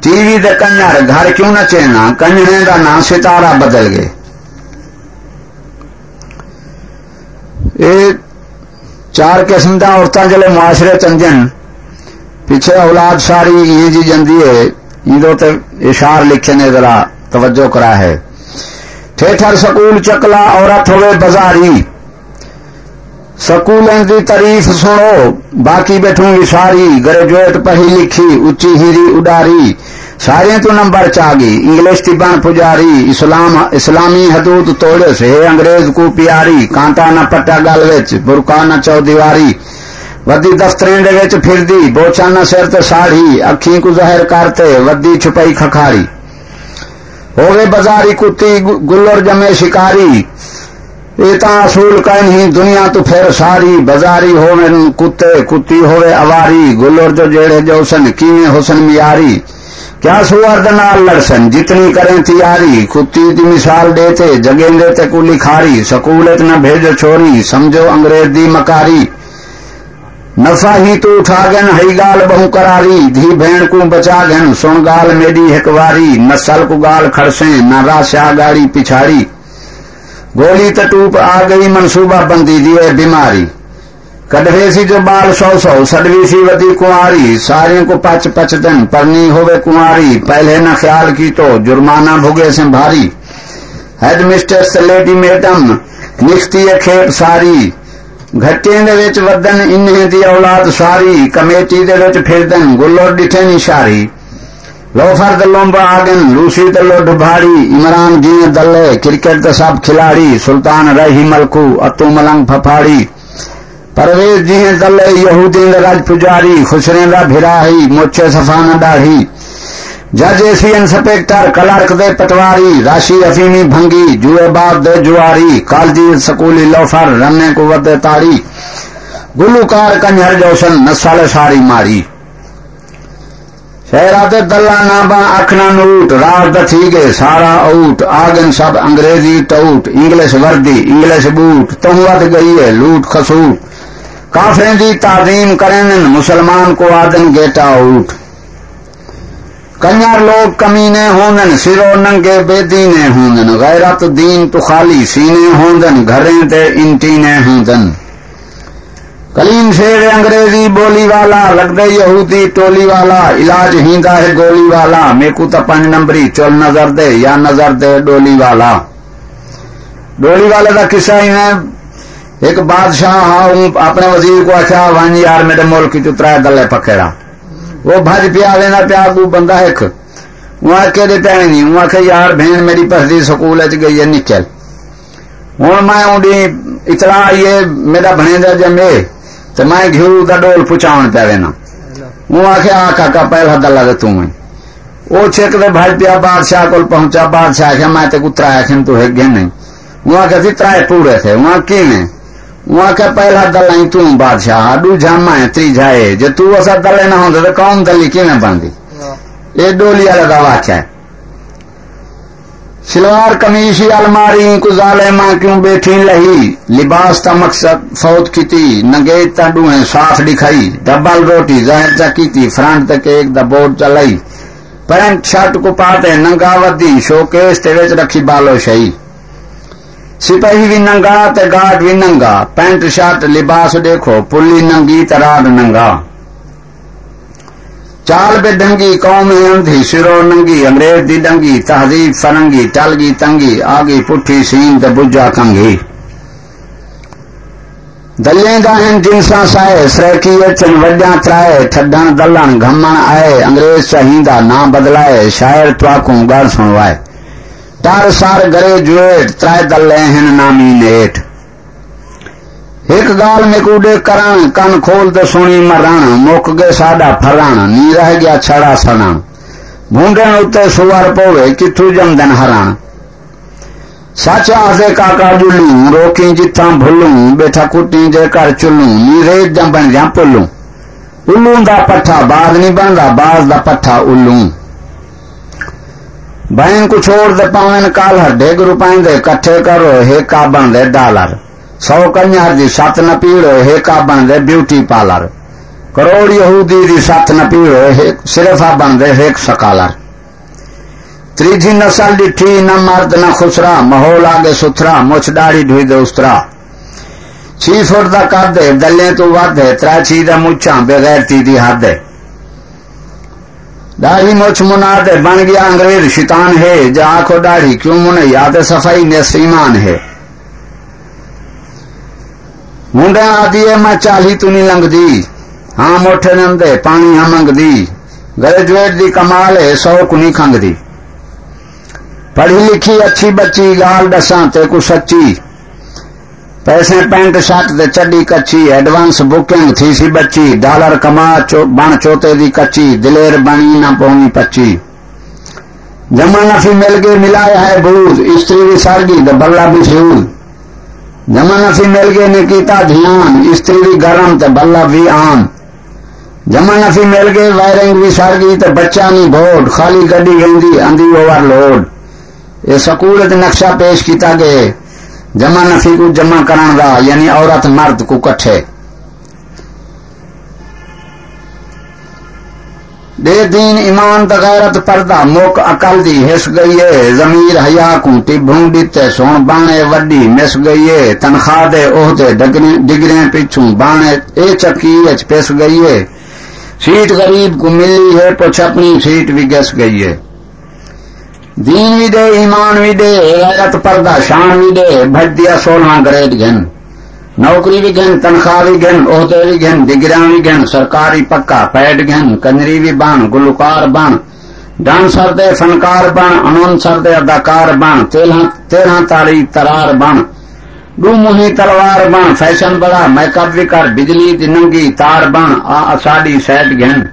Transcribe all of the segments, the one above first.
TV ਦੇ ਕੰਨਰ ਘਰ ਕਿਉਂ ਨਾ ਚੇਣਾ ਕੰਨਣੇ ਦਾ ਨਾਂ ਸਿਤਾਰਾ ਬਦਲ ਗਏ ਇਹ ਚਾਰ ਕਿਸਮ ਦਾ ਔਰਤਾਂ ਜਿਹੜੇ ਮੁਆਸ਼ਰੇ ਚੰਜਨ ਪਿੱਛੇ ਔਲਾਦ ਸਾਰੀ ਇਹ ਜੀ ਜਾਂਦੀ ਹੈ ਇਹਦੇ ਤੇ ਇਸ਼ਾਰ ਲਿਖੇ ਨੇ ਜ਼ਰਾ ਤਵੱਜੋ ਕਰਾ ਹੈ ਠੇਠਰ ਸਕੂਲ ਚਕਲਾ ਔਰਤ ਹੋਵੇ ਬਾਜ਼ਾਰੀ ਸਕੂਲਾਂ ਦੀ ਤਾਰੀਫ ਸੁਣੋ ਬਾਕੀ ਬੈਠੂਗੀ ਸਾਰੀ ਗ੍ਰੈਜੂਏਟ ਪੜ੍ਹੀ ਲਿਖੀ ਉੱਚੀ ਹੀਰੀ ਉਡਾਰੀ ਸਾਰਿਆਂ ਤੋਂ ਨੰਬਰ ਚ ਆ ਗਈ ਇੰਗਲਿਸ਼ ਦੀ ਬਣ ਪੁਜਾਰੀ ਇਸਲਾਮ ਇਸਲਾਮੀ ਹਦੂਦ ਤੋੜੇ ਸੇ ਅੰਗਰੇਜ਼ ਕੋ ਪਿਆਰੀ ਕਾਂਟਾ ਨਾ ਪੱਟਾ ਗਲ ਵਿੱਚ ਬੁਰਕਾ ਨਾ ਚੌਦੀਵਾਰੀ ਵੱਡੀ ਦਫ਼ਤਰਾਂ ਦੇ ਵਿੱਚ ਫਿਰਦੀ ਬੋਚਾਂ ਨਾ ਸਿਰ ਤੇ ਸਾੜੀ ਅੱਖੀਂ ਕੋ ਜ਼ਾਹਿਰ ਕਰਤੇ ਵੱਡੀ ਛੁਪਾਈ ਖਖਾਰੀ ਹੋਵੇ ਬਾਜ਼ਾਰੀ ਕੁੱਤੀ ਗੁੱਲਰ ਜਮੇ एतासूल कहीं दुनिया तो फिर सारी बजारी होवे, कुत्ते, कुत्ती होवे, अवारी गुलर जो जेड़े जो सन, किवें हुसन मियारी। क्या सुअर्द नाल लड़सन? जितनी करे तैयारी, कुत्ती दी मिसाल देते जगेंदे ते कुली खारी सकूल न भेजो छोरी, समझो अंग्रेज़ दी मकारी। नफा ही तू उठा गन हई गाल बहु करारी, धी भेण को बचा गन सुन गाल मेरी हकवारी न सल को गाल खड़से, न रास्या गाड़ी पिछाड़ी। गोली तटूप आ गई मनसूबा बंदी दिए बीमारी। कढ़वे सी जो बाल सौ सौ, सडवी सी वी कुआरी सारे को पच पच दिन परनी होवे कुआरी पहले न ख्याल की तो जुर्माना भुगे से भारी। हेड मिस्टर लेडी मैडम लिखती है खेप सारी। घटे वदन इन्हें दी औलाद सारी। कमेटी दे विच फिरदन गुल्लो डिठे निशारी। लोफर दलों आगन लूसी दलो ढुभारी इमरान जीअं दल क्रिकेट त सभु खिलाड़ी, सुल्तान रही मलकू, अतू मलंग फफाड़ी परवेज जीअं दल यहूदीन राज पुजारी खुसरेंदा भिराही मोचे सफ़ा न ॾाढ़ी जज एसी इंस्पेक्टर क्लर्क दे पटवारी, राशि अफीमी भंगी जुएबाब दे जुआरी, कालजी स्कूली लोफर रने को वदे ताड़ी गुलूकार कंजर जोशन नसल सारी मारी। शहरा ते दल्ला नाबा अखना नूट रात गए सारा आउट आगन सब अंग्रेज़ी टऊट इंग्लिश वर्दी इंग्लिश बूट वध गई है लूट खसूट काफरे दी ताजीम करें मुसलमान को आदन गेटा आउट कंजर लोग कमीने होंदन सिरो नंगे बेदीने होंदन गैरत दीन तो खाली सीने होंदन घरें ते इंटीने होंदन कलीम शेर अंग्रेज़ी बोली वाला, लगदे यहूदी टोली वाला, इलाज हींदा है गोली वाला, मेकू तो पंज नंबरी, चल नज़र दे, या नज़र दे डोली वाला। डोली वाले का किस्सा ही है, एक बादशाह हाँ अपने वज़ीर को आख्या, वन यार, मेरे मुल्क चो त्रै दले पखेड़ा। वो भज पिया लेना पिया अगू बंदा एक। वहाँ केदे पैने नहीं वहाँ आखे, यार भेण मेरी पसदी स्कूल च गई है निकल हूँ मैं उडी इतला आइए मेरा भनेंदा जमे। तो मैं घिऊ का डोल पुचावन पिया वेना। वो आखे आ काका पहला दला दे तू मैं वो छेक दे भाई पिया बादशाह को पहुँचा बादशाह आखे मैं ते कुतरा आखे तू है नहीं वो आखे थी त्राए पूरे थे। वहाँ की ने वो आखे पहला दला ही तू बादशाह। दूजा मैं त्रीजा जे तू असा दले ना होंदे तो कौन दली की बनदी? ये डोली वाला का वाक्य है सलवार कमीशी अलमारी गुजाले माँ क्यों बैठी लही लिबास ता मकसद फौत की नगे तडू है साफ़ दिखाई। डबल रोटी ज़ाहिर की फ्रंट तक एक द बोर्ड चलाई पैंट शर्ट को पाते नंगा वदी शोकेस ते विच रखी बालो शही सिपाही भी नंगा ते गार्ड भी नंगा। पैंट शर्ट लिबास देखो पुली नंगी तराड नंगा। चाल बे डंगी, कौम अंधी, सिरो नंगी, अंग्रेज़ दी डंगी, तहजीब फरंगी टलगी तंगी, आगी पुठी सीन ते बुझा कंगी दलें दाहिन जिनसा साए सरेकी अचन वड्या त्राए ठडण दलण घमण आए, अंग्रेज़ चाहींदा ना बदलाए, शायर त्वाकू ॻाल्हि सुणवाए। टर सार गरे जुएट, त्राए दले हिन नामी नेठ एक गाल में कूड़े करण, कन खोल ते सुणी मरण, मुक गए साडा फरण, नी रह गया छड़ा सरण भूंडण उते सुवर पोवे किथू जमदन हरण। सच आसे काका जुलू रोकी जिथा भुलू बैठा कुटी जे कर चुलू नी रेत जंबन जा पुलू उल्लू दा पट्ठा बाद नहीं बनदा, बाज दा पट्ठा उल्लू। बैंक छोड़ दे पावन कालर ढेग रुपए दे कट्ठे करो हे काबन दे डॉलर। सौ कन्यार जी सत न पीड़ो, हे काबन दे ब्यूटी पार्लर। करोड़ यहूदी दी सत न पीवे सिर्फ़ आ बनदे एक सकालर। त्रीजी नस्ल डिठी, न मर्द, न खुसरा, माहौल आगे सुथरा, मुछ दाढ़ी ढुई दे उस्तरा। छी फुट का कद है दले तो वध है त्रै छी दा मुछा बेगैरती दी हद। है दाढ़ी मुछ मुनाद है बन गया अंग्रेज़, शितान है, जा आखो दाढ़ी, क्यों मुने याद सफ़ाई ने सीमान है। मुंडे आदि मैं चाली तू नहीं लंघदी हाँ मोठे नंदे पानी हाँ मंगदी ग्रेजुएट दी कमाल है सौ कुनी खंगदी पढ़ी लिखी अच्छी बच्ची गाल दसा ते को सच्ची पैसे पेंट शर्ट ते चड्डी कच्ची एडवांस बुकिंग थी सी बच्ची डॉलर कमा चो, बण चोते दी कच्ची दिलेर बनी न पौनी पच्ची जमा नफी मिल गए मिलाया है बूद स्त्री भी सारगी बल्ला भी सूद जमा नफी मिल गए ने कीता ध्यान, स्त्री भी गर्म ते बल्ला भी आम जमा नफी मिल गए वायरिंग भी सारगी ते बच्चा नहीं बोड खाली गड्डी गंदी, अंधी ओवरलोड ये सकूल नक्शा पेश किया गया। जमा नफी को जमा करण का यानी औरत मर्द को कट्ठे दीन ईमान तगैरत पर्दा, मोक अकल दी हिस गई है जमीर हया को टिभू दिते सोन बाणे वड्डी मिस गई है तनख्वाह दे ओहदे डिगरे पिछू बाणे, ए चक्की पिस गई है सीट गरीब को मिली है, पुछ अपनी सीट भी गस गई है दीन भी दे, ईमान भी दे, गैरत पर्दा, शान भी दे भज दिया सोलह ग्रेड घन। नौकरी भी घन तनख्वाह भी घन ओहदे भी घन डिग्रिया भी घन सरकारी पक्का पैड घन कंजरी भी बन गुलकार बन डांसर दे फनकार बन अनौंसर दे अदाकार बन तेरह तारी तरार बन डू मुही तलवार बन फ़ैशन बड़ा, मेकअप भी कर बिजली दी नंगी तार बन आ साड़ी सैट घन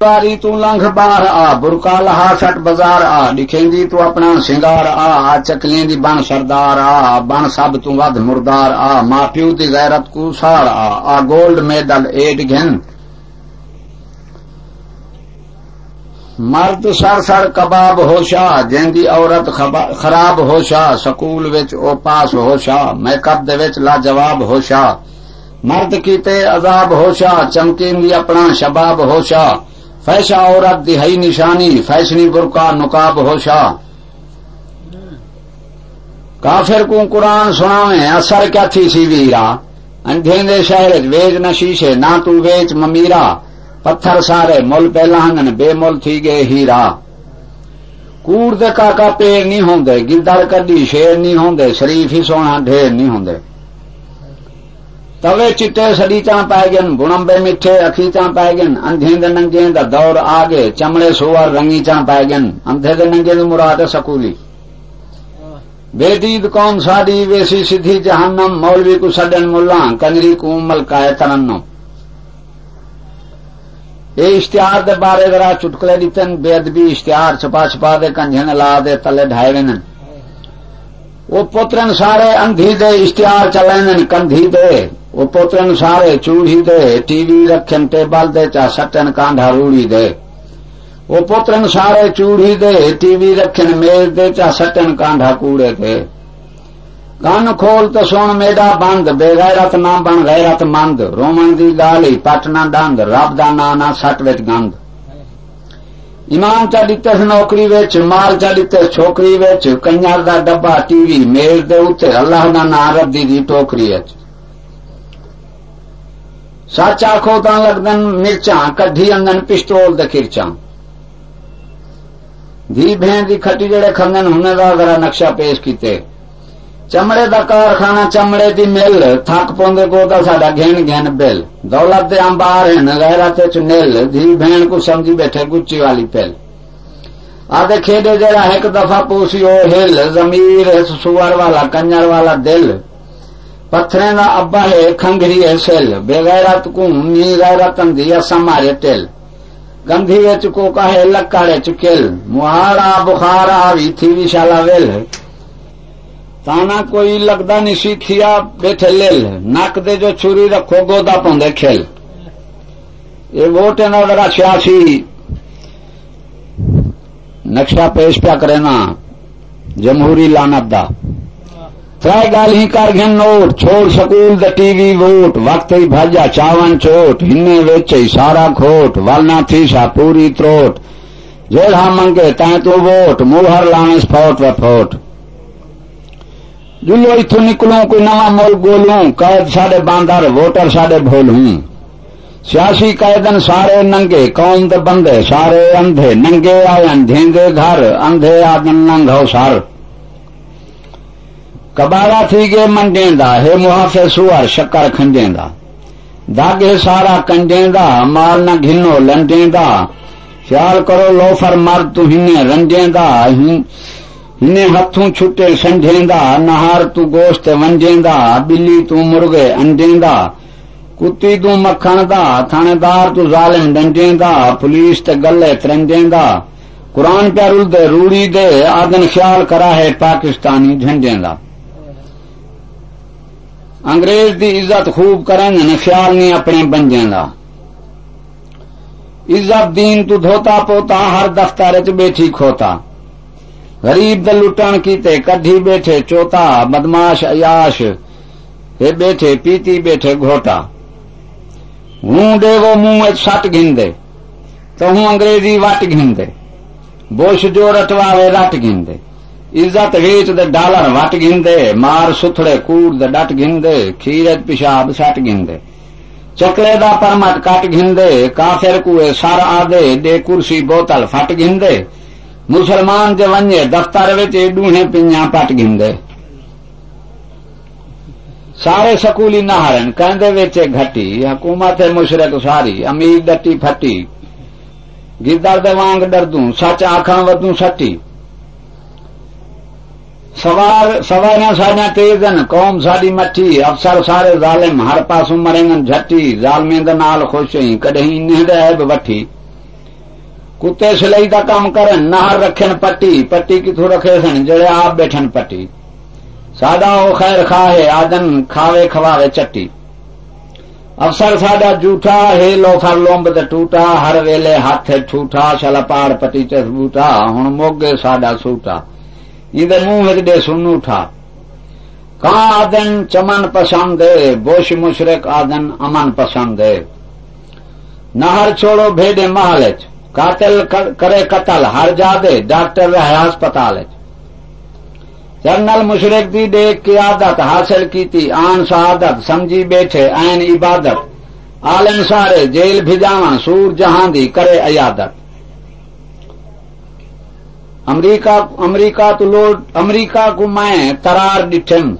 तारी तू लंघ बार आ, बुरका लहा सट बाज़ार आ, लिखेंदी तू अपना सिंगार आ आ चकलेंदी बन सरदार आ बन सब तू वध मुर्दार आ माँ प्यू दी गैरत को सार आ आ गोल्ड मेडल एड घिन। मर्द सर सर कबाब होशा, जेंदी औरत खराब होशा, school which O pass होशा, makeup दे विच लाजवाब होशा। मर्द कीते अजाब होशा चमकींदी अपना शबाब होशा। फैशा औरत दिहाई निशानी, फैशनी बुरका नुकाब होशा। काफिर को कुरान सुनावे, असर क्या थी सी वीरा? अंधेंदे शहर वेज न शीशे, ना तू वेच ममीरा। पत्थर सारे मुल पहलांगन बेमुल थी गए हीरा। कूड़ दे काका पेड़ नहीं होंदे गिदड़ कदी शेर नहीं होंदे, शरीफ ही सोना ढेर नहीं होंदे। तवे चिट्टे सड़ी चा पाए गन बुणंबे मिठे अखी चा पाए गन अंधे दे नंगे दा दौर आगे, चमड़े सोवर रंगी चा पाए गन अंधे दे नंगे मुराद सकूली। बेदीद कौन साड़ी, वेसी सिद्धि जहन्नम, मौलवी को सडन मुल्ला, कंजरी को मलकाए तरन्नम। ये इश्तिहार दे बारे जरा चुटकले दितन बेदबी इश्तिहार छपा छपा दे कंझन ला दे तले ढाए वेनन वो पुत्रन सारे अंधी दे इश्तिहार चलेन कंधी दे। वो पोतन सारे चूड़ी दे, टीवी रखन टेबल दे, चा सटन कांधा रूड़ी दे। वो पुत्रन सारे चूढ़ी दे, टीवी रखन मेज दे, चा सटन कांधा कूड़े दे। कन खोल तो सुन मेरा बंद, बेगैरत ना बन, गैरत मंद। रोमन दी गाली, पटना दंद, रब दा ना ना सट विच गंद। ईमान चा दिते नौकरी विच माल चा दिते छोकरी विच कंजर दा डब्बा टीवी मेज दे उत्ते अल्लाह दा ना रब्दी दी टोकरी विच सच आखो तो लगदन मिर्चा कढ़ी अंदन पिस्तौल दे किरचा धी भें दी खटी जेड़े खंदन हुने दा जरा नक्शा चमड़े दा कारखाना चमड़े दी मिल थक पौंदे को साडा घेन घेन बिल दौलत अंबार हैं गैरत च निल धी भेण को समझी बैठे गुच्ची वाली पिल आदे खेडे जरा एक दफ़ा ओ हिल जमीर सुअर वाला कंजर वाला दिल पत्थरें का अब्बा है खंघरी है सेल बेगैरत को नी गैरत अंधी समारे टेल गंधी विच को कहे लकाड़े चुकेल मुहारा बुखार आवी थी विशाला वेल ताना कोई लगदा नहीं सी थिया बैठे लेल। नक दे जो छुरी रखो, गोदा पौंदे खेल। ये वोट न जरा छियासी नक्शा पेश पिया करे ना, जमहूरी लानत दा। त्रै गाल ही कर घन नोट, छोड़ सकूल द टीवी वोट, वक्त ही भजा चावन चोट हिन्ने वेच सारा खोट, वलना थी सा पूरी त्रोट। जेड़ा मंगे, तैं तू वोट, मुहर लाने स्फोट व फोट। जुलो इथों निकलूं, कोई नवा मुल्क गोलूं कैद साडे बांदर, वोटर साडे भोलूं। सियासी कैदन सारे नंगे, कौम दे बंदे, सारे अंधे, नंगे आयन धेंगे घर, अंधे आदन नंघो सर। कबाड़ा थी गे मंडेंदा हे मुहाफे सुअर, शक्कर खंडेंदा दागे सारा कंडेंदा माल न घिनो लंडेंदा ख्याल करो, लोफर मर्द तू हिने रंडेंदा हिने हथू छुटे संझेंदा, नहार तू गोश्त वंजेंदा बिल्ली तू मुर्गे अंडेंदा कुत्ती तू मखण दा थानेदार तू ज़ालिम डंडेंदा पुलिस ते गले तरंजेंदा, कुरान प्या रुलदे रूड़ी दे आदन ख्याल करा है पाकिस्तानी झंडेंदा अंग्रेज़ दी इज़्ज़त खूब करें न ख्याल नहीं अपने बंजे का इज़्ज़त दीन तू धोता पोता, हर दफ्तर च बैठी खोता। गरीब द लुटन कीते, कढ़ी बैठे, चोता, बदमाश, अयाश। हे बैठे, पीती बैठे, घोटा। हूँ डे वो मुँह सट घिंदे। तो हूँ अंग्रेज़ी वट घिंदे। बुश जो रटवावे रट घिंदे। इज़्ज़त वेच दे डॉलर वट गिंदे मार सुथड़े कूड़ दे डट गिंदे खीरत पिशाब सट गिंदे चकले दा परमट कट गिंदे काफिर कुए सर आदे दे कुर्सी बोतल फट मुसलमान जे वञे दफ्तर डूहे पिञा पट गिंदे सारे सकूली नहारन, कहंदे वेचे घटी, हुकूमत मुशरक सारी, अमीर डटी फटी गिदड़ दे वांग डरदू, सच आखण वदू सटी। सवार सवारियाँ सारियाँ तेज न, कौम साडी मठी अफसर सारे ज़ालिम, हर पासों मरेंगन झटी, ज़ालमें नाल खुश आई कॾहिं इन ऐब वठी। कुत्ते सिलाई दा कम करन, नहर रखन पट्टी पट्टी किथों रखे सन जड़े आप बैठन पट्टी। साडा ओ खैर खाहे, आदन खावे खवावे चट्टी। अफसर साडा जूठा हे लोफर द टूटा, हर वेले हथ ठूठा शल पाड़ पटी चस बूटा, हुन मोगे साडा सूटा। ईंदे मुँह विच ॾे सुन उठा। का आदन चमन पसंद है बोश मुशरक आदन अमन पसंद। है नहर छोड़ो भेडे महल कातिल करे कतल, हर जादे, डॉक्टर रहे अस्पताल जनरल मुशरक दी देख की आदत हासिल की थी आन शहादत, समझी बैठे, ऐन इबादत। आलम सारे, जेल भिजावा, सूर जहाँ दी करे अयादत। अमरीका अमरीका तो लोड अमरीका को मैं तरार ॾिठम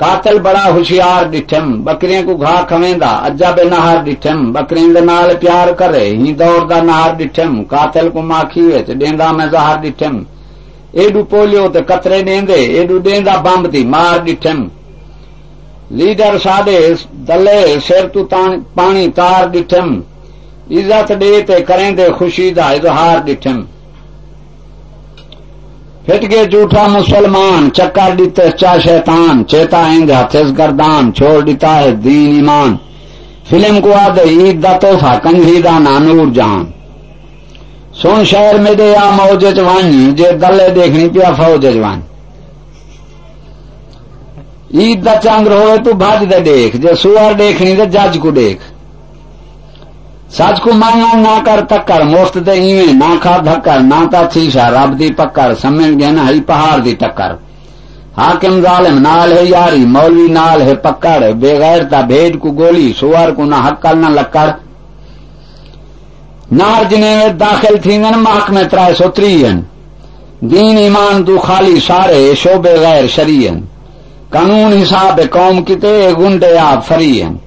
कातल बड़ा होशियार ॾिठम बकरियों को घा खवेंदा अजा बे नहार ॾिठम बकरियों दे नाल प्यार करे, ही दौर दा नहार ॾिठम कातल को माखी विच ॾेंदा मैं ज़हर ॾिठम एडू पोलियो ते कतरे ॾेंदे एडू डेंदा बम्ब थी मार ॾिठम लीडर साडे दले सिर तू पानी तार ॾिठम इज़त ॾे ते करें दे ख़ुशी दा इज़हार ॾिठम फिट गए जूठा मुसलमान, चक्कर डीते चा शैतान, चेता इंद हथिस गर्दान, छोड़ डीता है दीन ईमान। फ़िल्म को आदे ईद दा तोहफा कंघी दा नानूर जहान सुन शहर में दे आ मौज वन जे दले देखनी पिया फौज वन ईद दा चंद्र होवे तू भज दे देख, जे सुअर देखनी ते जज को देख। सच को मांगा ना कर तक्कर मुफ़्त दे इवें ना खा धक्कर, ना ता थीशा रब दी पक्कर समझ गए ना हई पहाड़ दी टक्कर। हाकिम जालिम नाल है यारी, मौलवी नाल है पक्कड़ बेगैर ता भेड़ को गोली, सुअर को ना हक्कल ना लक्कड़। नार जिने दाखिल थी थींदन, महकमे त्राए सौ त्रीहन दीन, ईमान तू खाली सारे, शोबे गैर शरीयन। कानून, हिसाब, कौम किते, गुंडे आप फरीयन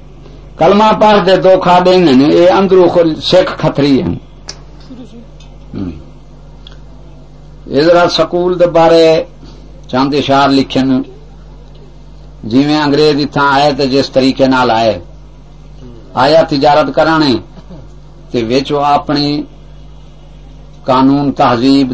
ਕਲਮਾ ਪੜਦੇ ਦੋ ਖਾਦੇ ਨੇ ਇਹ ਅੰਦਰੂ ਖੁਲ ਸਿੱਖ ਖਤਰੀ ਹਨ ਇਹ ਜ਼ਰਾ ਸਕੂਲ ਦੇ ਬਾਰੇ ਚੰਦ ਇਸ਼ਾਰ ਲਿਖਣ ਜਿਵੇਂ ਅੰਗਰੇਜ਼ ਇਥਾਂ ਆਏ ਤੇ ਜਿਸ ਤਰੀਕੇ ਨਾਲ ਆਏ ਆਇਆ ਤਜਾਰਤ ਕਰਾਣੇ ਤੇ ਵਿੱਚ ਉਹ ਆਪਣੀ ਕਾਨੂੰਨ ਤਹਜ਼ੀਬ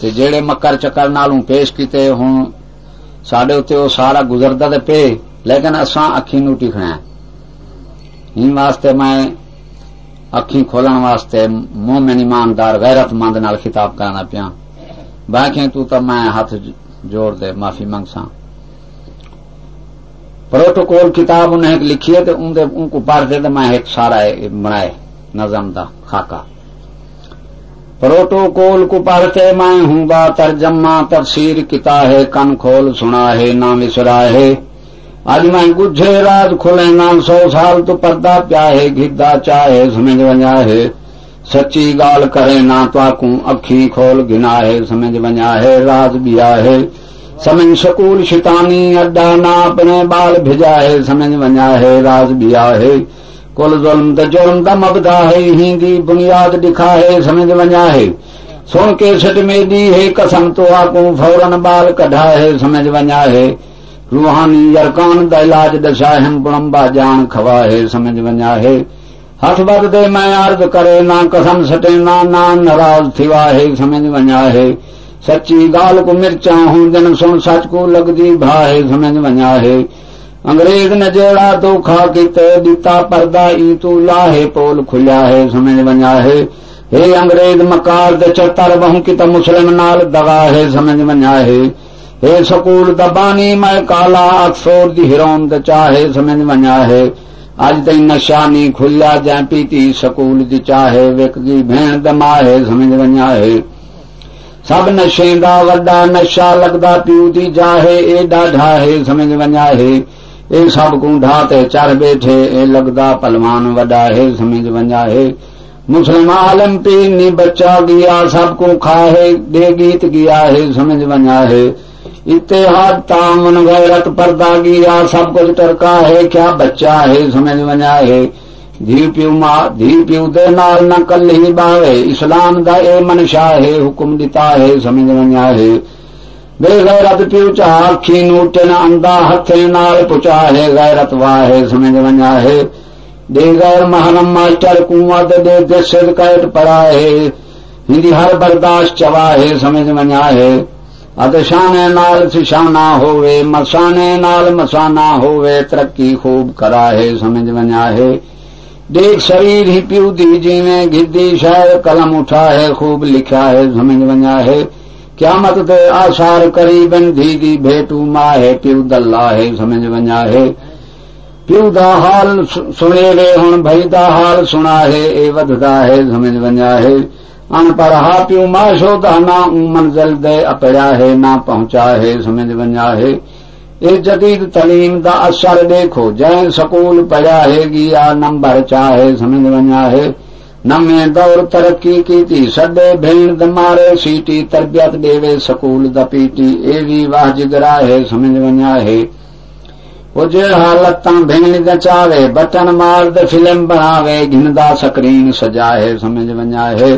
ਤੇ ਜਿਹੜੇ ਮੱਕਰ ਚੱਕਰ ਨਾਲੋਂ ਪੇਸ਼ ਕੀਤੇ ਹੁਣ ਸਾਡੇ ਉੱਤੇ ਉਹ ਸਾਰਾ ਗੁਜ਼ਰਦਾ ਤੇ ਪਏ ਲੇਕਿਨ ਅਸਾਂ ਅੱਖੀ ਨੂੰ ਟਿਕਣਾ इन वास्ते मैं अखी खोलण वास्ते मोमिन ईमानदार गैरतमंद नाल खिताब करना पिया बाकी तू तो मैं हाथ जोड़ दे माफी मंगसा प्रोटोकॉल किताब उन्हें लिखी है तो उनको पढ़ दे तो मैं एक सारा बनाए नजम का खाका प्रोटोकॉल को पढ़ते मैं हूँ बा तर्जमा तफसीर किता है, कन खोल सुना है ना विसरा है। आज मैं गुझे राज खुले ना सौ साल तो पर्दा प्या है घिदा चाहे समझ वञा है। सच्ची गाल करे, ना ताकू अखी खोल गिना है समझ वञा है, राज बिया है। समझ सकूल शितानी, अड्डा ना अपने बाल भिजा है समझ वञा है, राज बिया है। कुल जुल्म त जुल्म द मबदा है हिंदी बुनियाद दिखा है समझ वञा है सुन के सट में दी है, कसम तो आकू फ़ौरन बाल कढ़ा है समझ वञा है रूहानी यरकान द इलाज दशा हम बुणम्बा जान खवा है समझ वञा है हथ बद दे मैं अर्ज़ करे, ना कसम सटे, ना ना नाराज़ थिवा है समझ वञा है सच्ची गाल को मिर्चा हूँ, जन सुन सच को लगदी भा है समझ वञा है अंग्रेज़ ने जोड़ा जेड़ा धोखा किते दिता पर्दा ई तू लाहे पोल खुलिया है समझ वञा है हे अंग्रेज़ मकार चतर बहु कित मुस्लिम नाल दगा है समझ वञा है हे सकूल दबानी मैं काला अक्सोर दी हिरोन द चाहे समझ वञा है अज ताईं नशा नी खुलिया जंहिं पीती सकूल दी चाहे विकगी भेण दमा है समझ वञा है सब नशे दा वॾा नशा लगदा पियो दी जाहे ए ॾाढा है समझ वञा ए सबको ढाते चर बैठे ए लगदा पलवान वडा है समझ वंजा है मुस्लिम आलम पीर नी बच्चा गया सबको खाए दे गीत गया है समझ वंजा है इतिहाद तामन गैरत पर्दा गिया सब कुछ टरका है क्या बच्चा है समझ वंजा है धी प्यू मा धी प्यू दे नाल न कल ही बावे इस्लाम दा ए मनशा है हुक्म दिता है समझ वंजा है बेगैरत पियो चा अखी नूटन अंदा हथे नाल पुचा है गैरत वाहे समझ वञा है दे गैर महरम मास्टर कुआँ ते दे दे सिर कैट पड़ा है हिंदी हर बर्दाश्त चवा है समझ वञा है अदशाने नाल सिशाना होवे मसाने नाल मसाना होवे तरक्की खूब करा है समझ वञा है देख शरीर ही पियो दी जिਵੇਂ घिद्दी शायर कलम उठा है खूब लिखा है समझ वञा है क्यामत ते आसार करीबन धी दी भेटू माहे प्यू दल्ला है, समझ वञा है। पिउ दा हाल सुने रे हुन भई दा हाल सुना है, ए वधदा है, समझ वञा है। अनपढ़ हा प्यू माशो दा ना मंजिल दे अपड़ा है, ना पहुँचा है, समझ वञा है। ए जदीद तलीम दा असर देखो जंहिं सकूल पढ़िया है, गिया नंबर चाहे, समझ वञा है। नमे दौर तरक्की की सॾे भेण द मारे सीटी, तरबियत देवे सकूल द पीटी। ए भी वाह जिगरा है समझ वञा है। हुजे हालत भेण द चावे बटन मार द फ़िल्म बनावे, घिनदा स्क्रीन सजाए समझ वञा है।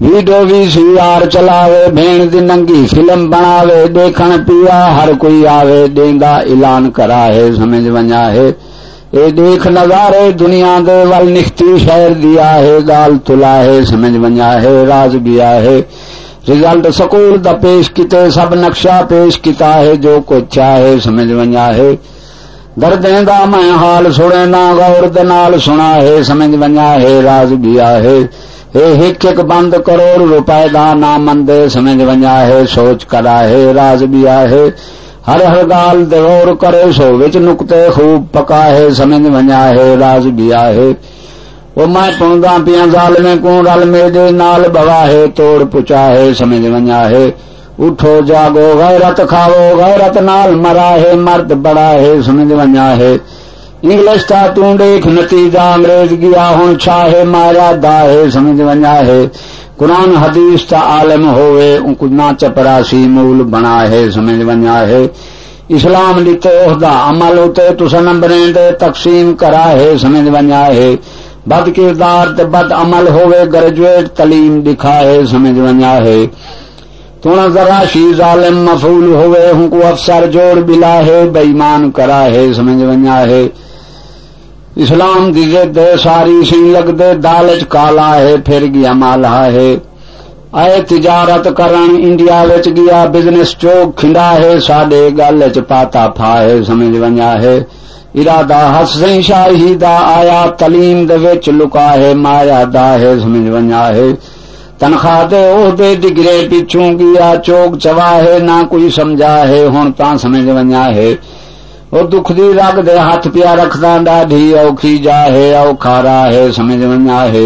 वीडियो भी सी आर चलावे भेण दी नंगी फ़िल्म बनावे, देखण पिया हर कोई आवे ॾेंदा ऐलान कराए समझ वञा ए देख नजारे दुनिया दे वल निखती शहर दिया है, गाल तुला है, समझ वञा है, राज गया है। रिज़ल्ट सकूल द पेश किते, सब नक्शा पेश किता है, जो कुछ चाहे, समझ वञा है। दर्दें दा मैं हाल सुने ना, गौर नाल सुना है, समझ वञा है, राज गया है। ए हिक हिक बंद करोड़ रुपए दा ना मंदे, समझ वञा है, सोच करा है, राज गया है। हर हर गाल दौर करे सो विच नुकते खूब पका है समझ वञा है, राज बिया है। वो मैं पुणदा पिया जाल में को रल मेरे नाल बवा है, तोड़ पुचा है समझ वञा है। उठो जागो, गैरत खाओ, गैरत नाल मरा है, मर्द बड़ा है समझ वञा है। इंग्लिश था तू देख नतीजा, अंग्रेज़ गया हूँ छा है मारा दा है समझ वञा है। कुरान हदीस त आलम होवे ना चपरासी मूल बना है, समझ वञा है। इस्लाम लिते ओहदा अमल उते तुस नंबरें ते तक़सीम करा है, समझ वञा है। बद किरदार ते बद अमल होवे, ग्रेजुएट तलीम दिखा है, समझ वञा है। तुण जरा शी ज़ालिम मफूल होवे हुको अफसर जोड़ बिला है, बेईमान करा है, समझ वञा है। इस्लाम की जिद है सारी सी दाल च काला है, फिर गया माला है। आए तिजारत करण इंडिया विच गया बिज़नेस चोक खिंडा है, साडे गल च पाता फा है, समझ वंजा है। इरादा हसई शाही दा आया, तलीम दे विच लुका है, माया दा है, समझ वंजा है। तनख्वाह दे ओहदे डिग्रे पिछू गया चोक चवा है, ना कोई समझा है हुन ता समझ वंजा है। ਉਹ ਦੁੱਖ ਦੀ ਰਗ ਦੇ ਹੱਥ ਪਿਆ ਰੱਖਦਾ ਡਾਢੀ ਔਖੀ ਜਾ ਹੈ ਔਖਾ ਰਾ ਹੈ ਸਮਝ ਵੰਜਾ ਹੈ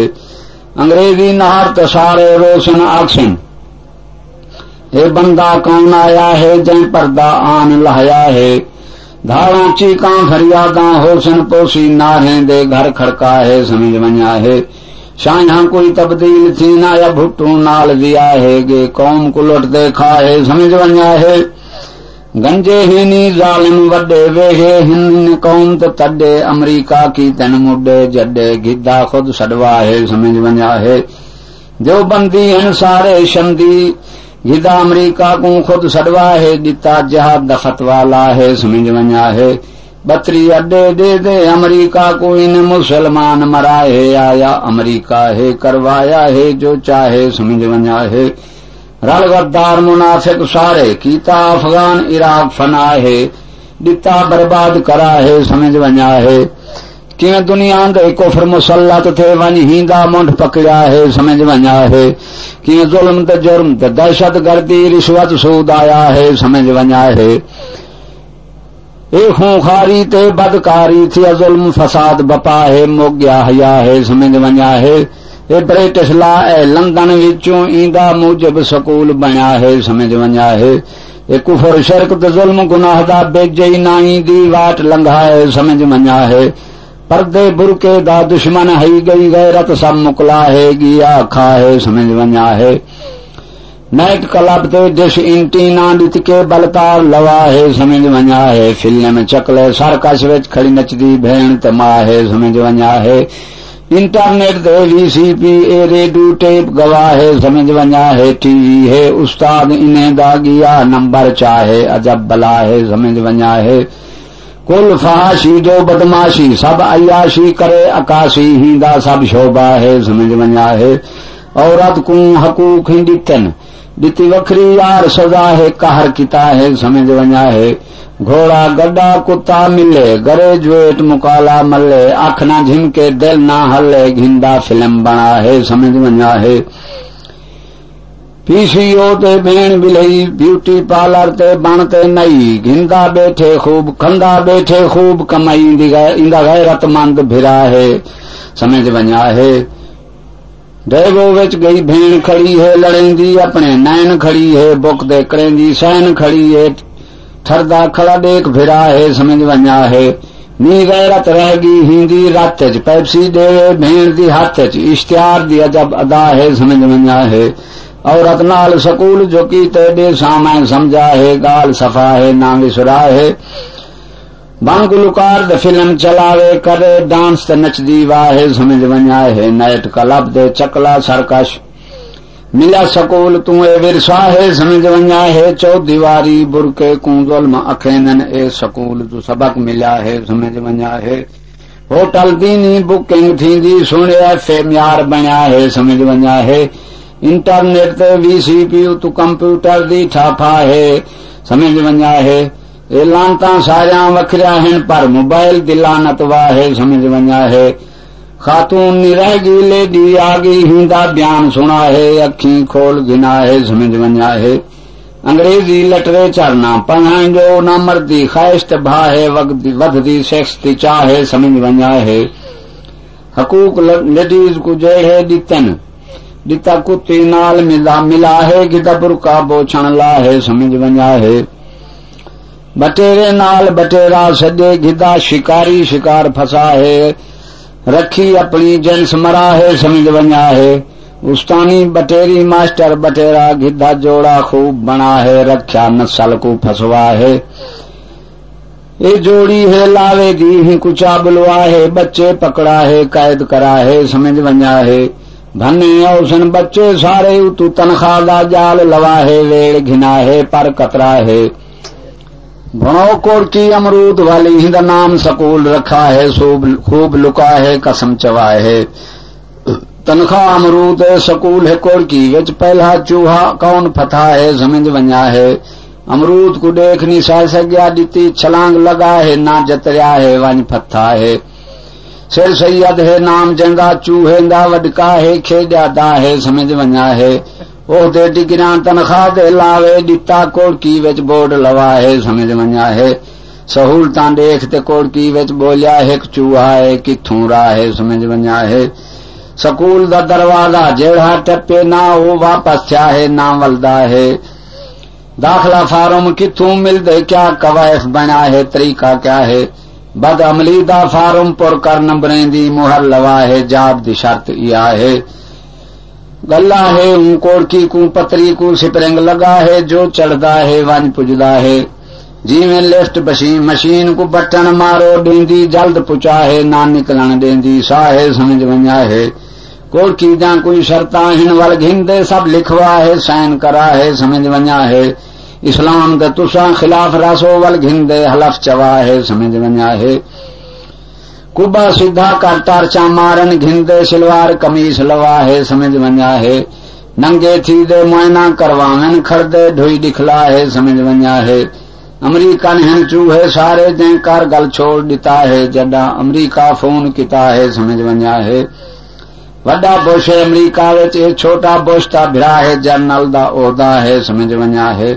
ਅੰਗਰੇਜ਼ੀ ਨਾਰ ਤਸਾਰੇ ਰੋਸ਼ਨ ਆਖਣ ਇਹ ਬੰਦਾ ਕੌਣ ਆਇਆ ਹੈ ਜੈ ਪਰਦਾ ਆਨ ਲਾਇਆ ਹੈ धाड़ा चीका फरियादा होसन पोसी नारे दे घर खड़का है समझ वञा है शाया कोई तब्दील थी ना या भुट्टू नाल दिया है गे कौम कुलट देखा है समझ वञा है गंजे हिनी जालिम वड्डे वेहे हिन कौम तो तड्डे, अमरीका की तन मुड्डे जड्डे गिद्दा खुद सडवा है, समझ वञा है। जो बंदी हन सारे शंदी जिदा अमरीका को खुद सडवा है, दिता जहाद दफत वाला है, समझ वञा है। बतरी अड्डे दे दे, अमरीका को इन मुसलमान मराए आया अमरीका है, करवाया है, जो चाहे, समझ वञा है। रल गद्दार मुनाफिक सारे कीता अफगान इराक फना है, दिता बर्बाद करा है, समझ वञा है। किवें दुनिया दे कुफर मुसलत थे वञ हींदा मुंड पकड़िया है, समझ वञा है। किवें ज़ुल्म ते जुर्म ते दहशत गर्दी, रिश्वत सूद आया है, समझ वञा है। ए खूंखारी ते बदकारी थी, ज़ुल्म फसाद बपा है, मोगिया हया है, समझ वञा है। ए ब्रिटिश ला ए लंदन विचों ईंदा मूजिब सकूल बणिया है समझ वञा है ए कुफर शर्क ते ज़ुल्म गुनाह दा बेजई नाई दी वाट लंघा है समझ वञा है पर्दे बुरके दा दुश्मन हई गई गैरत सब मुकला है गिया खा है समझ वञा है नाइट क्लब ते डिश इंटीना ॾित के बलतार लवा है समझ वञा है फ़िल्म चकले सरकस विच खड़ी नचदी भेण ते माँ है समझ वञा है इंटरनेट दे वीसीपी ए रेडू टेप गवाह है समझ बना है टीवी है, उस्ताद इन्हें दागिया नंबर चाहे, अजब बला है, समझ बना है। कुल फहाशी जो बदमाशी, सब अयाशी करे, अकाशी हिंदा सब शोभा है, समझ बना है। औरत को हकूक ही ॾिठन वखरी यार सजा है, कहर किता है समझ वञा है। घोड़ा, गड्ढा, कुत्ता मिले, गरे ज्वेट, मुकाला मल्ले अख ना झिमके, दिल ना हले घिंदा फ़िल्म बना है समझ वञा है। पीसीओ ते भेण बिलई, ब्यूटी पार्लर ते बण ते नई, घिंदा बैठे खूब, खंदा बैठे खूब, कमाई इंदा गैरतमंद भिरा है समझ वञा है। डेगो विच गई भेण खड़ी है लड़ेंदी अपने नैन खड़ी है, बुक दे करेंदी सैन खड़ी है। ठरदा खड़ा देख भिरा है, समझ वञा है। नी गैरत रहेगी, हिंदी रात च पैप्सी दे, भेण दी हथ च इश्तिहार दी अजब अदा है, समझ वञा है। औरत नाल सकूल जो की तेरे सामने समझा है, गाल सफ़ा है ना विसरा है। बण गुलकार द फ़िल्म चलावे, करे, डांस त नचदी वाहे, समझ वञा है नाइट क्लब दे, चकला सरकश। मिला सकूल तू ए विरसा है समझ वञा है चौ दीवारी बुरके कू ज़ुल्म अखेनन ए सकूल तू सबक मिला है, समझ वञा है। होटल दीनी बुकिंग थींदी सुणे एफ़ म्यार बणिया है, समझ वञा है। इंटरनेट ते वीसीपीयू तू कंप्यूटर दी ठाफा है, समझ वञा है। ए लानता सारियाँ वखरिया आहिनि पर मोबाइल दी लानत वाह है समझ वञा है। खातून निरहगी लेडी आगी हींदा बयान सुना है, अखी खोल गिना है, समझ वञा है। अंग्रेज़ी लिटरेचर ना पढ़ण जो न मर्दी ख़्वाहिश भा है वधदी सेक्स ती चाहे, समझ वञा है। हकूक लेडीज़ को जहिड़े ॾितनि, ॾिता कुत्ती नाल मिला मिला है गिदा बुरका बोछण ला है समझ वञा है। बटेरे नाल बटेरा सॼे गिदा, शिकारी, शिकार फसा है। रखी अपनी जेंस मरा है, समझ वञा है। उस्तानी बटेरी मास्टर बटेरा गिद्धा जोड़ा खूब बना है रखा नसल को फसवा है। ये जोड़ी है, लावे दी ही कुचा बुलवा है, बच्चे पकड़ा है, कैद करा है, समझ वञा है। धने औसन बच्चे सारे तू तनख्वाह दा जाल लवा है, वेड़ घिना है, पर कतरा है। घणो कोड़ की अमरूद वाली हिंद नाम सकूल रखा है, खूब लुका है, कसम चवा है। तनख्वाह अमरूद सकूल है कोड़ की विच पहला चूहा कौन फथा है समझ वञा है। अमरूद को देख नहीं सह सघिया ॾिती छलांग लगा है, ना जतरिया है, वन फथा है। सिर सैयद है, नाम जंगा चूहेंदा वडका है खेॾिया दा है समझ वञा है। ओहदे टिकरियां तनख़्वाह दे लावे ॾिता कोड़की विच बोर्ड लवा है समझ वञा है सहूलतां देख ते कोड़की विच बोलिया हिक चूहा है किथों राह है समझ वञा है ਸਕੂਲ ਦਾ ਦਰਵਾਜ਼ਾ ਜਿਹੜਾ ਟੱਪੇ ਨਾ ਉਹ ਵਾਪਸ ਥਿਆ ਹੈ ਨਾ ਵਲਦਾ ਹੈ दाखला फार्म किथों मिलदे क्या कवायफ बना है तरीका क्या है बद अमली दा फार्म पुर कर नंबरें दी मुहर लवा है जाब दी शर्त इया है गल्ला है ऊं कोड़की को पतरी को, सिपरिंग लगा है, जो चढ़दा है, वंज पुजदा है। जिमें लिफ्ट मशीन मशीन को बटन मारो ॾींदी जल्द पुचा है ना निकलण ॾींदी साहे समझ वञा है। कोड़की जा कोई शर्ता, हिन वल घिंदे, सब लिखवा है साइन करा है, समझ वञा है। इस्लाम त तुसां खिलाफ रासो, वल घिंदे, हलफ चवा है, समझ वञा है। कुबा सीधा कर टारचा मारन घिंदे सिलवार कमीस लवा है, समझ वञा है। नंगे थी दे मुआयना करवावन खड़दे ढोई दिखला है, समझ वञा है। अमरीकन हिन चूहे सारे जंहिं कार गल छोड़ ॾिता है जॾा अमरीका फ़ोन किता है, समझ वञा है। वॾा बुश अमरीका विच छोटा बुश ता भिड़ा है जनरल दा ओहदा है, समझ वञा है।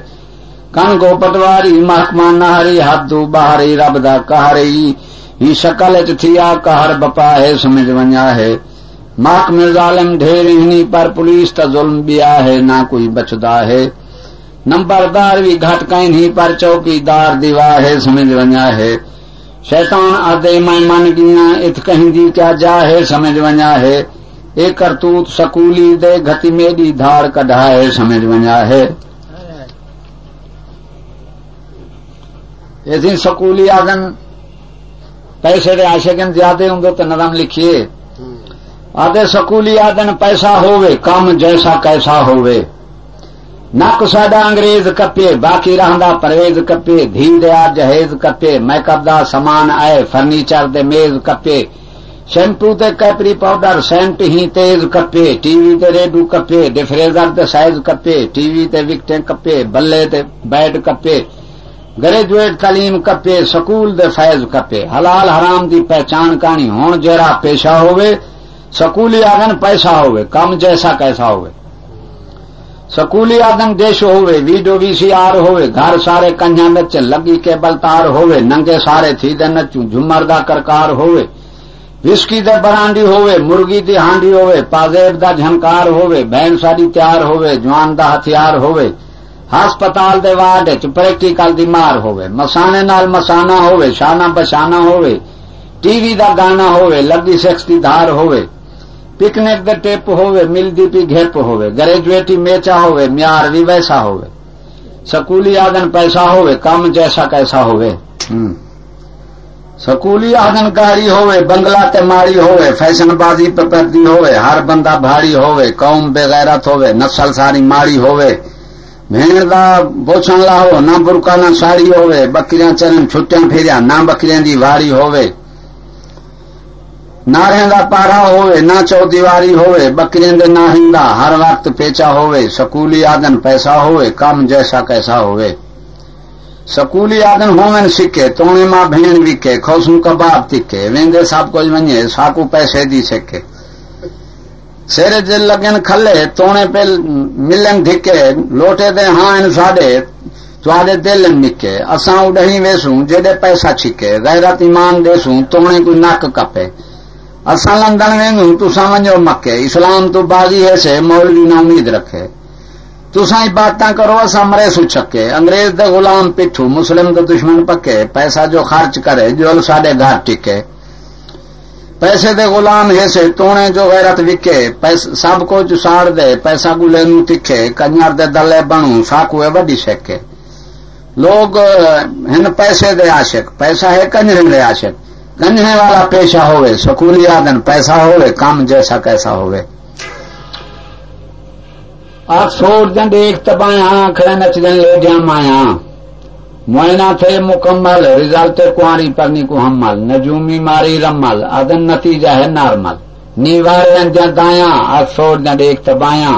कन को पटवारी, महकमा नहरी हदू बहारी, रब दा कहरी। ही शकल च थिया कहर बपा है समझ वञा है। महकमे ज़ालिम ढेर हिनी पर पुलिस त ज़ुल्म बिया है, ना कोई बचदा है। नंबरदार भी घट कहीं पर चौकीदार दीवा है समझ वञा है। शैतान आदे मैं मन गिया इत कहीं दी क्या जा है समझ वञा है। ए करतूत सकूली दे घति मेरी धाड़ कढाए समझ वञा है। यदि सकूली आदन पैसे दे आशकन ज़्यादा होंगे तो नरम लिखिए। आदे सकूली आदन पैसा होवे, काम जैसा कैसा होवे। नक साडा अंग्रेज़ कपे बाकी रहंदा परहेज कपे धी दया जहेज कपे मैकअप दा सामान आए, फर्नीचर दे मेज कपे शैम्पू ते कैपरी पाउडर, सेंट ही तेज कपे टीवी ते रेडू कपे डिफ्रेजर ते साइज़ कपे टीवी ते विकटे कपे बल्ले ते बैट कपे ग्रेजुएट तालीम कपे स्कूल दे फैज कपे हलाल हराम दी पहचान कानी होण जहिड़ा पेशा होवे, स्कूली आदन पैसा होवे, कम जैसा कैसा होवे। स्कूली आदन देश होवे वीडियो वीसीआर होवे, घर सारे कंजा नच लगी केबल तार होवे, नंगे सारे थी दे नचू, झुमर दा करकार होवे। विस्की ते बरांडी होवे, मुर्गी दी हांडी होवे, पाजेब दा झनकार होवे बैन साड़ी तैयार होवे, जवान दा हथियार दे वार्ड च प्रैक्टिकल दी मार होवे मसाने नाल मसाना होवे शाना बशाना होवे टीवी दा गाना होवे लगी सेक्स दी धार होवे पिकनिक दे टिप होवे मिलदी पी घेप होवे ग्रेजुएटी मेचा होवे म्यार भी वैसा होवे स्कूली आदन पैसा होवे कम जैसा कैसा होवे हम्म स्कूली आदन होवे बंगला ते माड़ी होवे फैशनबाजी पे पैदी होवे हर बंदा भारी होवे कौम बेगैरत होवे नस्ल सारी माड़ी होवे भेड़ दा बोछण लाहो ना बुरका, ना साड़ी होवे, बकरियाँ चरन, छुट्टियाँ फेरिया, ना बकरियाँ दी वारी होवे। नारे दा पारा होवे, ना चौदीवारी होवे, बकरियाँ दे ना हिंदा हर वक्त पेचा होवे, स्कूली आदन पैसा होवे, कम जैसा कैसा होवे। सकूली आदन होवन सिके तोणे माँ भेण विके खोसूं कबाब तिके वेंदे सब कुछ वञे, साकू पैसे दी सके सिर जे लगन खले, तोणे पे मिलन धिके लोटे ते हाण साडे तुआडे दिल निके असां उॾही वेसूं जेॾे पैसा छिके गैरत ईमान ॾेसूं तोणे कोई नक कपे। असां लंदन वेंदूं तुसां वञो मके इस्लाम तूं बाज़ी हेसे मौलवी न उम्मीद रखे। तुसा इबादत करो, असा मरे सु छके अंग्रेज़ दे गुलाम पिठू मुस्लिम दे दुश्मन पके पैसा जो खर्च करे, जो साडे घर टिके पैसे दे गुलाम हेसे तोणे जो गैरत विके। सब कुछ साड़ दे, पैसा गुले नू तिखे, कंजर दे दले बनू साकुए वडी सके लोग हिन पैसे दे आशिक, पैसा है कंजरे दे आशिक। कंजरे वाला पेशा होवे सकूली आदन, पैसा होवे, काम जैसा कैसा होवे। आप अक्सोर देख तबाया खड़े नचदन ले जा मुआयना थे मुकम्मल रिज़ल्ट कुआरी परनी को हमल नजूमी मारी रमल अदन नतीजा है नॉर्मल नीवारे दाया अक्सोर देख तबाया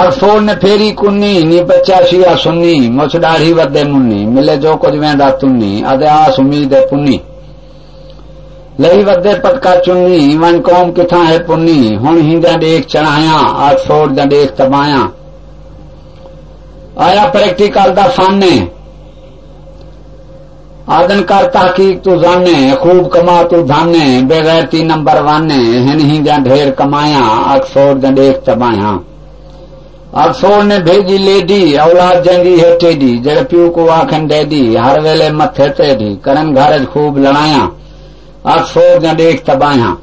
अरफोर ने फेरी कुन्नी नी बच्चा शिया सुन्नी मुछ ॾाढी वधे मुन्नी मिले जो कुझु वेंदा तुन्नी अदे आस उम्मीद है पुन्नी लही वधे पटका चुन्नी वन कौम किथां है पुन्नी हुण हींदा ॾेख चढ़ाया अरफोर दा ॾेख तबाया आया प्रैक्टिकल दा फाने आदन कर तहकीक तू जाने खूब कमा तू धाने बेगैरती नंबर वाने, हिन हींदा ढेर कमाया अक्सोर दा देख तबाया अफसोर ने भेजी लेडी, औलाद जंगी है टेडी जड़ प्यू को आखन डैडी, हर वेले मथे तेडी करन घरज खूब लड़ाया। अफसोर ने देख तबाया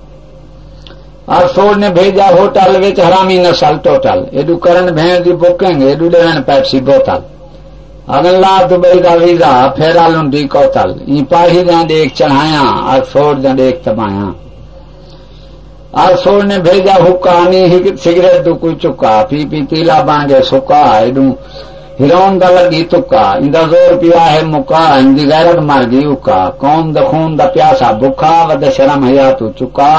अफसोर ने भेजा होटल विच हरामी नसल टोटल। एडू करन भेण दी बुकिंग एडू ॾेयण पैप्सी बोतल। अगन ला दुबई दा वीज़ा फेरा लुंडी कोतल। ई पाही दा देख चढ़ाया अफसोर दा देख तबाया। आरसोर ने भेजा हुक्का, नी सिगरेट दू कोई चुका पी पी पीला बन गए सुका एडू हिरोन दा लगी तुक्का। इंदा ज़ोर पिया है मुका इंदी गैरत मर गई उका कौम द खून दा प्यासा बुखा वद शर्म हया तू चुका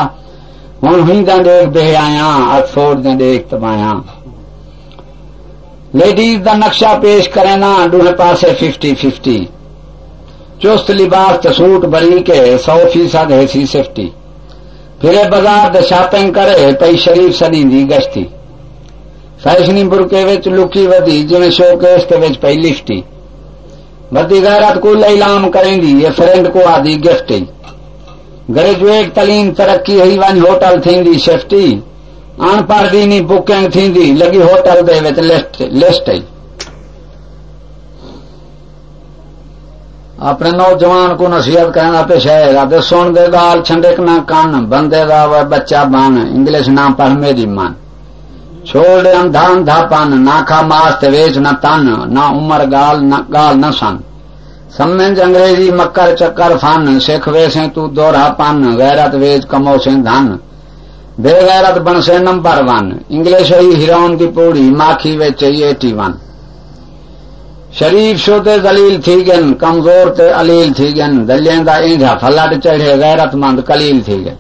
हुई दा देख बह आया अरसोर दे देख तमाया लेडीज़ दा नक्शा पेश करे ना डूहे पासे फिफ्टी फिफ्टी चुस्त लिबास सूट बरी के सौ फ़ीसद है सी सेफ्टी। फिरे बाज़ार ते शॉपिंग करे पई शरीफ सॾींदी गश्ती। फैशनी बुरके विच लुकी वधी, जिवें शोकेस ते विच पई लिफ्टी। वधी गैरत कुल इलाम करेंदी, ये फ्रेंड को आदि गिफ्ट। ग्रेजुएट तलीम तरक्की हई वञ होटल थींदी शिफ्टी। अनपढ़ दी नी बुकिंग थींदी लॻी होटल दे विच लिस्ट लिस्ट अपने नौजवान को नसीहत कहना पेश है सुन दे गाल छंडिक ना कान, बंदे दा वह बच्चा बन, इंग्लिश ना पढ़ मेरी मन। छोड़ अंधा अंधा पन, ना खा मास ते वेच न तन, ना उमर गाल न गाल न सन। समझ अंग्रेज़ी मक्कर चक्कर फन, सिख वेसे तू दोहरा पन, गैरत वेज कमो से धन। बेगैरत बन से नंबर वन। इंग्लिश ही हिरोन की पूड़ी, माखी वे चाहिए एटी वन। शरीफ शो ते दलील थी गन, कमज़ोर ते अलील थी गन। दलियन का ईंझा फलट चढ़े, गैरतमंद कलील थी गन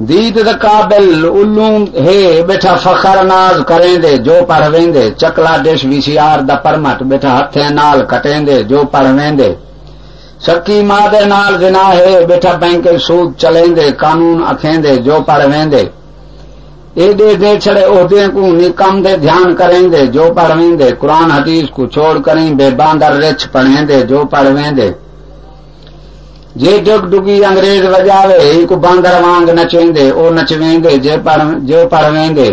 दीद द काबिल उल्लू हे, बेठा फखर नाज़ करेंदे, जो पढ़ चकला डिश वीसीआर द परमट, बेठा हथे नाल कटेंदे, जो पढ़ वेंदे। सकी मादे नाल जिना है, बेठा बैंक सूद चलेंदे, कानून अखेंदे, जो पढ़ वेंदे। एडे दे छड़े ओहदे को निकम दे ध्यान करेंदे, जो पढ़ वेंदे। कुरान हदीस को छोड़ करें, बेबांदर रिछ पढ़ेंदे जो पढ़ वेंदे। जे डुग डुगी अंग्रेज़ वजावे एक बांदर वांग नचेंदे, ओ नच वेंदे जे पढ़ जो पढ़ वेंदे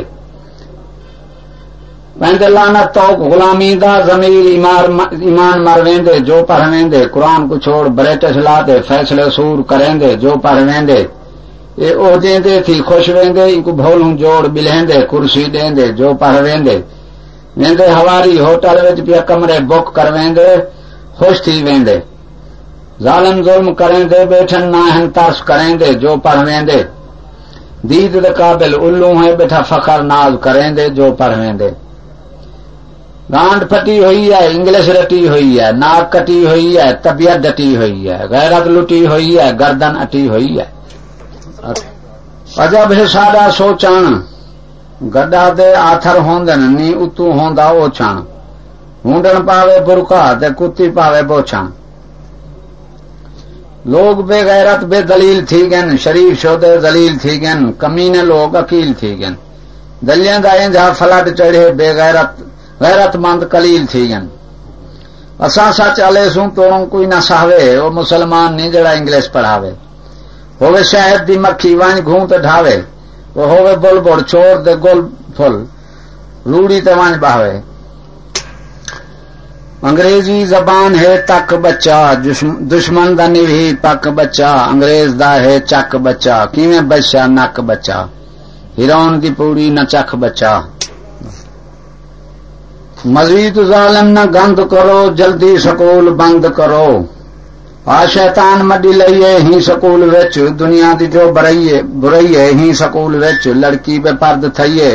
वेंदे तो गुलामी दा जमीर ईमान मर वेंदे, जो पढ़ वेंदे। कुरान को छोड़ ब्रिटिश ला दे फैसले सूर करेंदे, जो पढ़ वेंदे। ये ओहदेंदे थी, खुश वेंदे, इनको भोलू जोड़ बिलहेंदे कुर्सी देंदे, जो पढ़ वेंदे हवारी होटल विच पिया कमरे बुक कर वेंदे, खुश थी वेंदे। ज़ालिम ज़ुल्म करेंदे, बैठन ना हन तरस करेंदे, जो पढ़ वेंदे दीद काबिल उल्लू है, बैठा फखर नाज करेंदे, जो पढ़ वेंदे गांड फटी हुई है, इंग्लिश रटी हुई है, नाक कटी हुई है, तबियत डटी हुई है, गैरत लुटी हुई है, गर्दन अटी हुई है। अजब है साडा सोचण। गड्डा ते आथर होंदन, नी उतू होंदा ओछण। हूंडण पावे बुरका ते कुत्ती पावे बोछण। लोग बेगैरत, बेदलील थी गन शरीफ शोदे दलील थी गन कमीने लोग अकील थी गन दलियाँ दा इंजा फलट चढ़े, बेगैरत, गैरतमंद कलील थी गन असां सच हले सूं तोड़ों कोई न सावे, ओ मुसलमान नहीं जड़ा इंग्लिश पढ़ावे। होवे शहद दी मक्खी वंज घूं ते ढावे वो होवे बुलबुल, चोर ते गुल फुल रूड़ी ते वंज बहावे अंग्रेज़ी जबान है तक बच्चा दुश्मन दा निवी पक बच्चा, अंग्रेज़ दा है चक बच्चा। किवें बच्चा, नक बच्चा? हिरोन दी पूड़ी न चख बच्चा। मजीद जालिम न गंद करो, जल्दी सकूल बंद करो। आ शैतान मडी लईए, ही सकूल विच। दुनिया दी जो बुराई है ही सकूल विच। लड़की पे पर्द थईए।